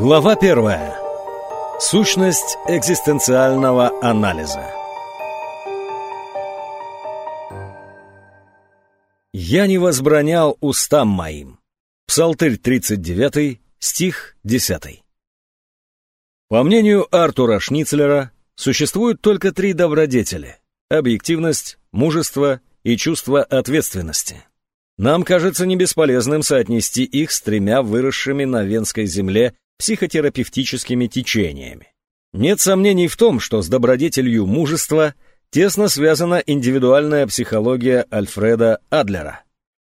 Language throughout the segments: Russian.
Глава первая. Сущность экзистенциального анализа. «Я не возбранял устам моим». Псалтырь 39, стих 10. По мнению Артура Шницлера, существует только три добродетели – объективность, мужество и чувство ответственности. Нам кажется не бесполезным соотнести их с тремя выросшими на Венской земле психотерапевтическими течениями. Нет сомнений в том, что с добродетелью мужества тесно связана индивидуальная психология Альфреда Адлера.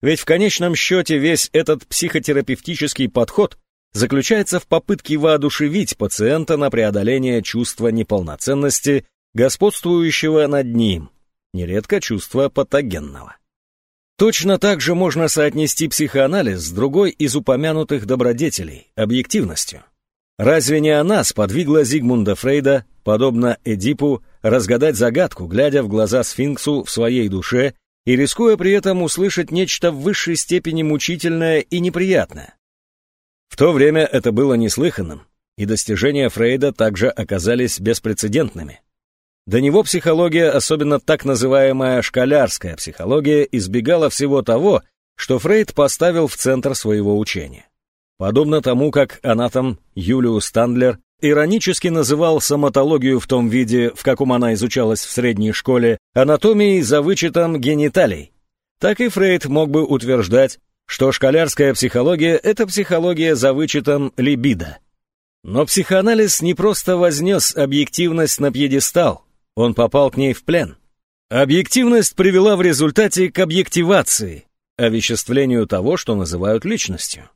Ведь в конечном счете весь этот психотерапевтический подход заключается в попытке воодушевить пациента на преодоление чувства неполноценности, господствующего над ним, нередко чувства патогенного. Точно так же можно соотнести психоанализ с другой из упомянутых добродетелей – объективностью. Разве не она сподвигла Зигмунда Фрейда, подобно Эдипу, разгадать загадку, глядя в глаза сфинксу в своей душе и рискуя при этом услышать нечто в высшей степени мучительное и неприятное? В то время это было неслыханным, и достижения Фрейда также оказались беспрецедентными. До него психология, особенно так называемая школярская психология, избегала всего того, что Фрейд поставил в центр своего учения. Подобно тому, как анатом Юлиус Стандлер иронически называл соматологию в том виде, в каком она изучалась в средней школе, анатомией за вычетом гениталий, так и Фрейд мог бы утверждать, что школярская психология – это психология за вычетом либидо. Но психоанализ не просто вознес объективность на пьедестал, он попал к ней в плен. Объективность привела в результате к объективации, овеществлению того, что называют личностью.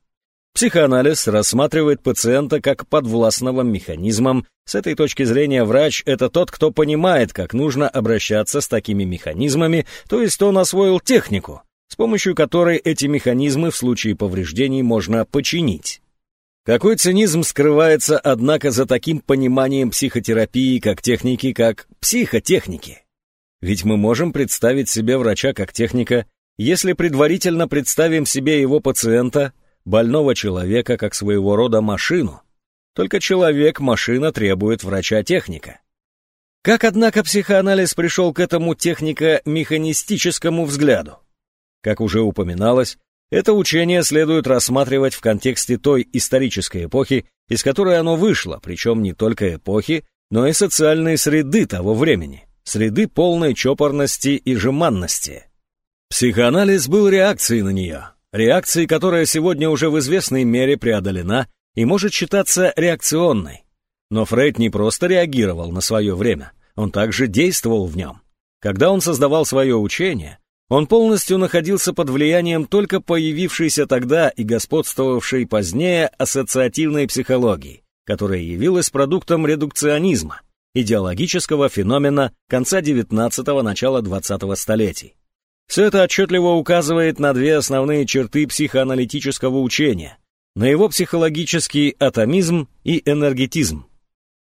Психоанализ рассматривает пациента как подвластного механизмом. С этой точки зрения врач – это тот, кто понимает, как нужно обращаться с такими механизмами, то есть он освоил технику, с помощью которой эти механизмы в случае повреждений можно починить. Какой цинизм скрывается, однако, за таким пониманием психотерапии как техники, как психотехники? Ведь мы можем представить себе врача как техника, если предварительно представим себе его пациента, больного человека, как своего рода машину. Только человек-машина требует врача-техника. Как, однако, психоанализ пришел к этому технико-механистическому взгляду? Как уже упоминалось, это учение следует рассматривать в контексте той исторической эпохи, из которой оно вышло, причем не только эпохи, но и социальной среды того времени, среды полной чопорности и жеманности. Психоанализ был реакцией на нее, реакцией, которая сегодня уже в известной мере преодолена и может считаться реакционной. Но Фрейд не просто реагировал на свое время, он также действовал в нем. Когда он создавал свое учение, он полностью находился под влиянием только появившейся тогда и господствовавшей позднее ассоциативной психологии, которая явилась продуктом редукционизма, идеологического феномена конца XIX – начала XX столетий. Все это отчетливо указывает на две основные черты психоаналитического учения, на его психологический атомизм и энергетизм.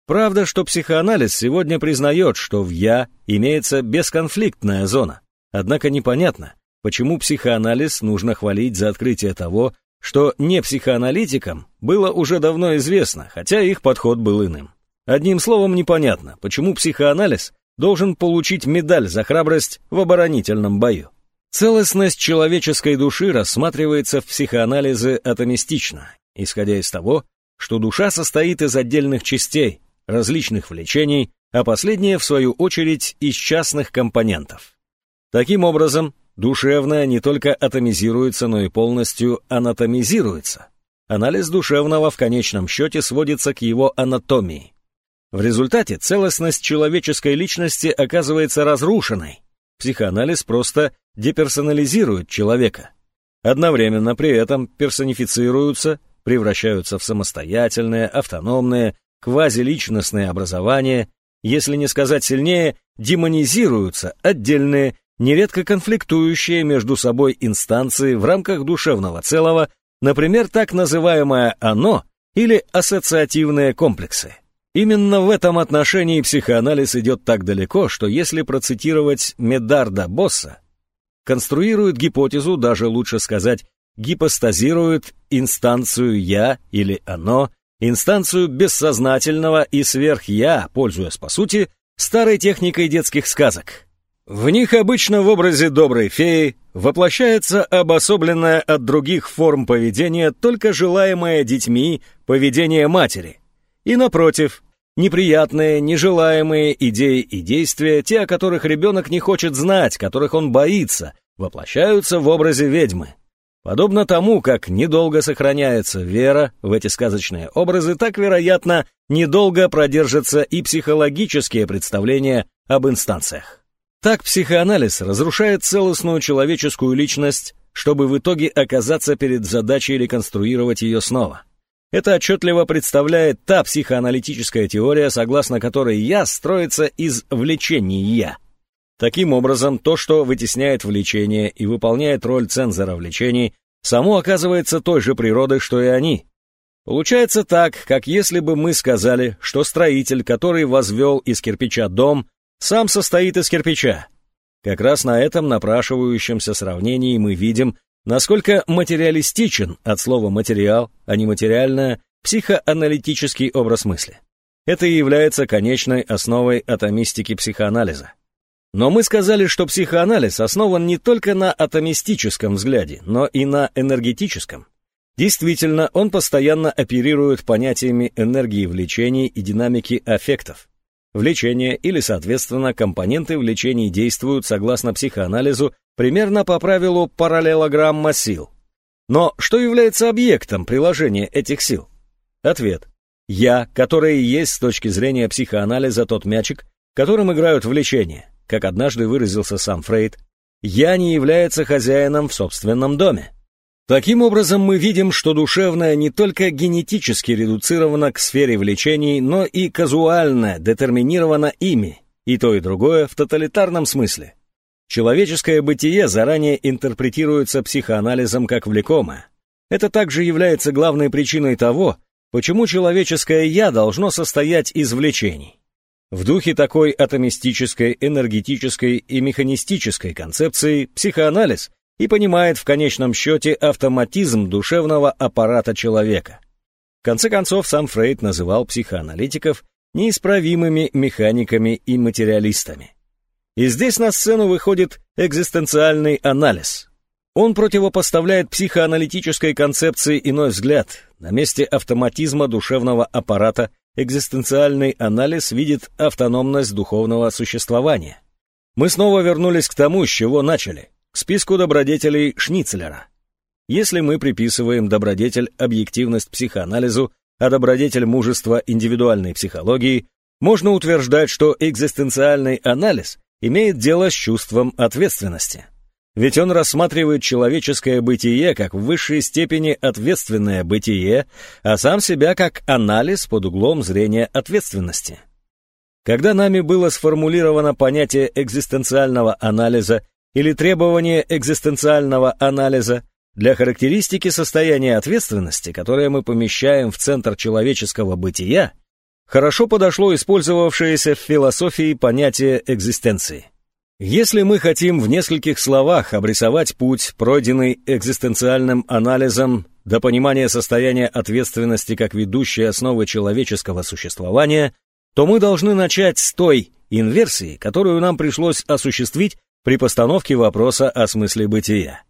Правда, что психоанализ сегодня признает, что в «я» имеется бесконфликтная зона, Однако непонятно, почему психоанализ нужно хвалить за открытие того, что не психоаналитикам было уже давно известно, хотя их подход был иным. Одним словом, непонятно, почему психоанализ должен получить медаль за храбрость в оборонительном бою. Целостность человеческой души рассматривается в психоанализе атомистично, исходя из того, что душа состоит из отдельных частей, различных влечений, а последнее, в свою очередь, из частных компонентов. Таким образом, душевное не только атомизируется, но и полностью анатомизируется. Анализ душевного в конечном счете сводится к его анатомии. В результате целостность человеческой личности оказывается разрушенной. Психоанализ просто деперсонализирует человека. Одновременно при этом персонифицируются, превращаются в самостоятельное, автономное, квазиличностное образование, если не сказать сильнее, демонизируются отдельные нередко конфликтующие между собой инстанции в рамках душевного целого, например, так называемое «оно» или ассоциативные комплексы. Именно в этом отношении психоанализ идет так далеко, что если процитировать Медарда Босса, конструирует гипотезу, даже лучше сказать, гипостазирует инстанцию «я» или «оно», инстанцию бессознательного и сверх-я, пользуясь, по сути, старой техникой детских сказок. В них обычно в образе доброй феи воплощается обособленное от других форм поведения только желаемое детьми поведение матери. И напротив, неприятные, нежелаемые идеи и действия, те, о которых ребенок не хочет знать, которых он боится, воплощаются в образе ведьмы. Подобно тому, как недолго сохраняется вера в эти сказочные образы, так, вероятно, недолго продержатся и психологические представления об инстанциях. Так психоанализ разрушает целостную человеческую личность, чтобы в итоге оказаться перед задачей реконструировать ее снова. Это отчетливо представляет та психоаналитическая теория, согласно которой «я» строится из влечения. Таким образом, то, что вытесняет влечение и выполняет роль цензора влечений, само оказывается той же природы, что и они. Получается так, как если бы мы сказали, что строитель, который возвел из кирпича дом, сам состоит из кирпича. Как раз на этом напрашивающемся сравнении мы видим, насколько материалистичен от слова «материал», а не «материальное» психоаналитический образ мысли. Это и является конечной основой атомистики психоанализа. Но мы сказали, что психоанализ основан не только на атомистическом взгляде, но и на энергетическом. Действительно, он постоянно оперирует понятиями энергии влечений и динамики аффектов. Влечение или, соответственно, компоненты влечений действуют, согласно психоанализу, примерно по правилу параллелограмма сил. Но что является объектом приложения этих сил? Ответ. Я, которое и есть с точки зрения психоанализа тот мячик, которым играют влечения. Как однажды выразился сам Фрейд, «Я не является хозяином в собственном доме». Таким образом, мы видим, что душевное не только генетически редуцировано к сфере влечений, но и казуально детерминировано ими, и то и другое в тоталитарном смысле. Человеческое бытие заранее интерпретируется психоанализом как влекомое. Это также является главной причиной того, почему человеческое «я» должно состоять из влечений. В духе такой атомистической, энергетической и механистической концепции психоанализ и понимает в конечном счете автоматизм душевного аппарата человека. В конце концов, сам Фрейд называл психоаналитиков неисправимыми механиками и материалистами. И здесь на сцену выходит экзистенциальный анализ. Он противопоставляет психоаналитической концепции иной взгляд. На месте автоматизма душевного аппарата экзистенциальный анализ видит автономность духовного существования. Мы снова вернулись к тому, с чего начали, к списку добродетелей Шницлера. Если мы приписываем добродетель объективность психоанализу, а добродетель мужества индивидуальной психологии, можно утверждать, что экзистенциальный анализ имеет дело с чувством ответственности. Ведь он рассматривает человеческое бытие как в высшей степени ответственное бытие, а сам себя как анализ под углом зрения ответственности. Когда нами было сформулировано понятие экзистенциального анализа или требование экзистенциального анализа, для характеристики состояния ответственности, которое мы помещаем в центр человеческого бытия, хорошо подошло использовавшееся в философии понятие экзистенции. Если мы хотим в нескольких словах обрисовать путь, пройденный экзистенциальным анализом до понимания состояния ответственности как ведущей основы человеческого существования, то мы должны начать с той инверсии, которую нам пришлось осуществить при постановке вопроса о смысле бытия.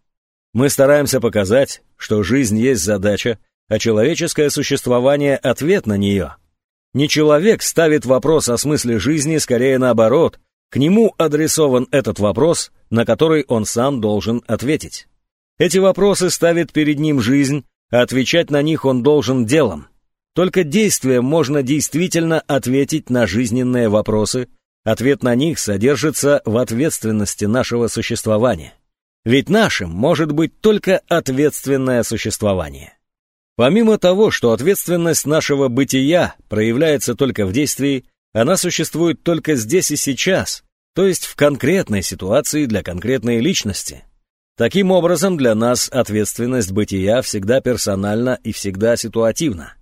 Мы стараемся показать, что жизнь есть задача, а человеческое существование — ответ на нее. Не человек ставит вопрос о смысле жизни, скорее наоборот — к нему адресован этот вопрос, на который он сам должен ответить. Эти вопросы ставит перед ним жизнь, а отвечать на них он должен делом. Только действием можно действительно ответить на жизненные вопросы, ответ на них содержится в ответственности нашего существования. Ведь нашим может быть только ответственное существование. Помимо того, что ответственность нашего бытия проявляется только в действии, она существует только здесь и сейчас, то есть в конкретной ситуации для конкретной личности. Таким образом, для нас ответственность бытия всегда персональна и всегда ситуативна.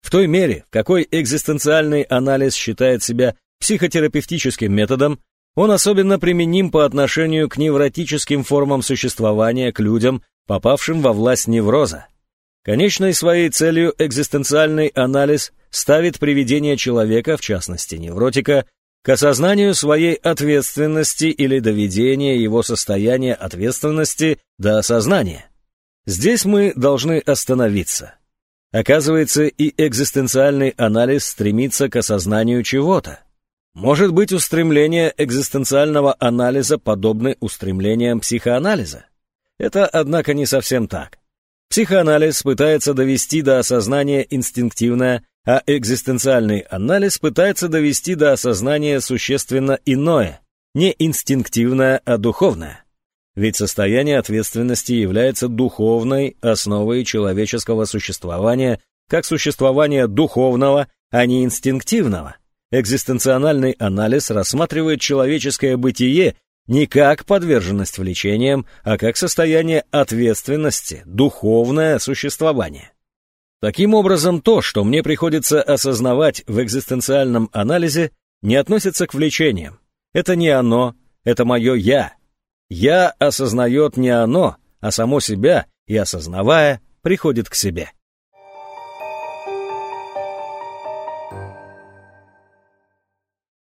В той мере, в какой экзистенциальный анализ считает себя психотерапевтическим методом, он особенно применим по отношению к невротическим формам существования, к людям, попавшим во власть невроза. Конечной своей целью экзистенциальный анализ ставит приведение человека, в частности невротика, к осознанию своей ответственности или доведение его состояния ответственности до осознания. Здесь мы должны остановиться. Оказывается, и экзистенциальный анализ стремится к осознанию чего-то. Может быть, устремления экзистенциального анализа подобны устремлениям психоанализа? Это, однако, не совсем так. Психоанализ пытается довести до осознания инстинктивное, а экзистенциальный анализ пытается довести до осознания существенно иное, не инстинктивное, а духовное. Ведь состояние ответственности является духовной основой человеческого существования, как существования духовного, а не инстинктивного. Экзистенциональный анализ рассматривает человеческое бытие не как подверженность влечениям, а как состояние ответственности, духовное существование. Таким образом, то, что мне приходится осознавать в экзистенциальном анализе, не относится к влечениям. Это не оно, это мое «я». «Я» осознает не оно, а само себя, и, осознавая, приходит к себе.